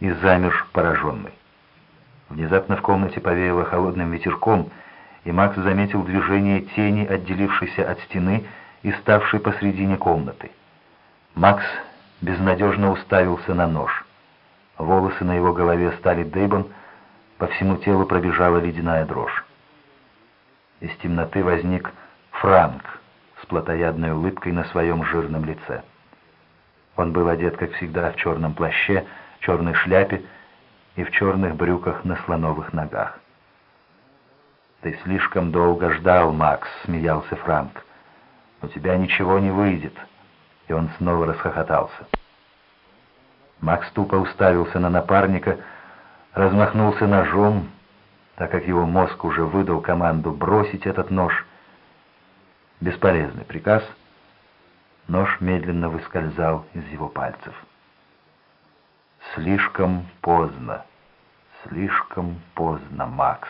и замер пораженный. Внезапно в комнате повеяло холодным ветерком, и Макс заметил движение тени, отделившейся от стены и ставшей посредине комнаты. Макс безнадежно уставился на нож. Волосы на его голове стали дыбом, по всему телу пробежала ледяная дрожь. Из темноты возник Франк с плотоядной улыбкой на своем жирном лице. Он был одет, как всегда, в черном плаще, черной шляпе и в черных брюках на слоновых ногах. «Ты слишком долго ждал, Макс», — смеялся Франк. «У тебя ничего не выйдет». И он снова расхохотался. Макс тупо уставился на напарника, размахнулся ножом, так как его мозг уже выдал команду бросить этот нож. Бесполезный приказ. Нож медленно выскользал из его пальцев. «Слишком поздно, слишком поздно, Макс»,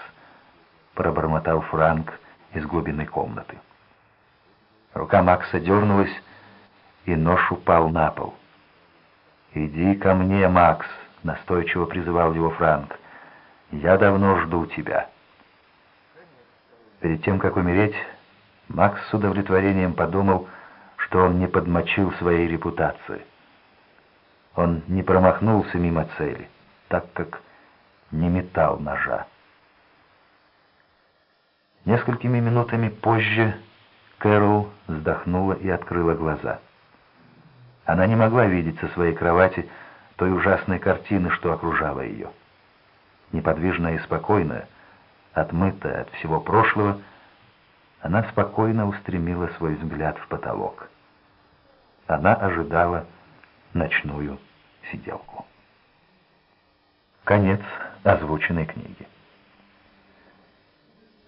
— пробормотал Франк из глубины комнаты. Рука Макса дернулась, и нож упал на пол. «Иди ко мне, Макс», — настойчиво призывал его Франк. «Я давно жду тебя». Перед тем, как умереть, Макс с удовлетворением подумал, что он не подмочил своей репутации. Он не промахнулся мимо цели, так как не метал ножа. Несколькими минутами позже Кэрол вздохнула и открыла глаза. Она не могла видеть со своей кровати той ужасной картины, что окружала ее. Неподвижная и спокойная, отмытая от всего прошлого, она спокойно устремила свой взгляд в потолок. Она ожидала ночную сиделку. Конец озвученной книги.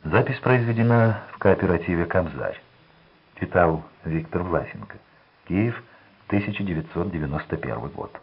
Запись произведена в кооперативе «Камзарь». Читал Виктор Власенко. Киев, 1991 год.